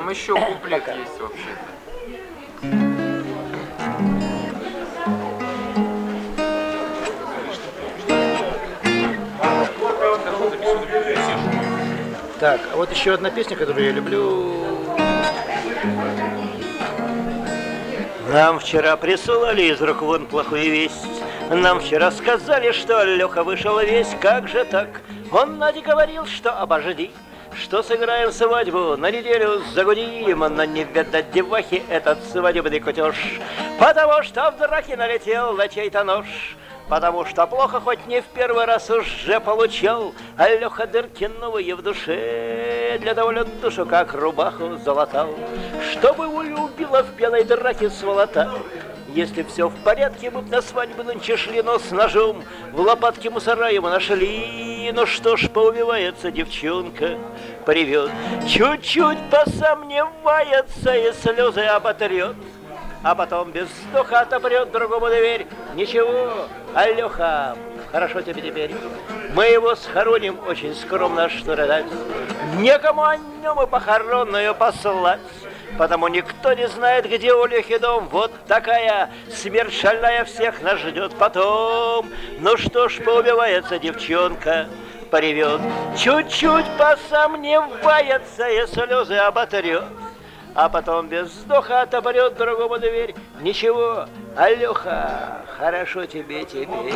Там еще куплет есть вообще-то. Так, а вот еще одна песня, которую я люблю. Нам вчера присылали из рук вон плохую весть. Нам вчера сказали, что Леха вышел весь. Как же так? Он Наде говорил, что обожди, что сыграем свадьбу на неделю загудим, но не видать девахи этот свадебный кутеж, потому что в драке налетел на чей-то нож. Потому что плохо хоть не в первый раз уже получал, а Леха дырки новые в душе, для того ли душу как рубаху залатал, чтобы улюбила в пьяной драке сволота. Если все в порядке, мы б на свадьбу нынче шли, но с ножом в лопатке мусора ему нашли. Ну что ж, поубивается девчонка, привет, чуть-чуть посомневается и слезы оботрет а потом без вздоха отопрет другому дверь. Ничего, Алёха, хорошо тебе теперь. Мы его схороним очень скромно, что рыдать. Некому о нем и похоронную послать. Потому никто не знает, где у Лехи дом. Вот такая смерть шальная всех нас ждет потом. Ну что ж, поубивается девчонка, поревет. Чуть-чуть посомневается и слезы оботрет а потом без вздоха отобрет другому дверь. Ничего, Алёха, хорошо тебе теперь.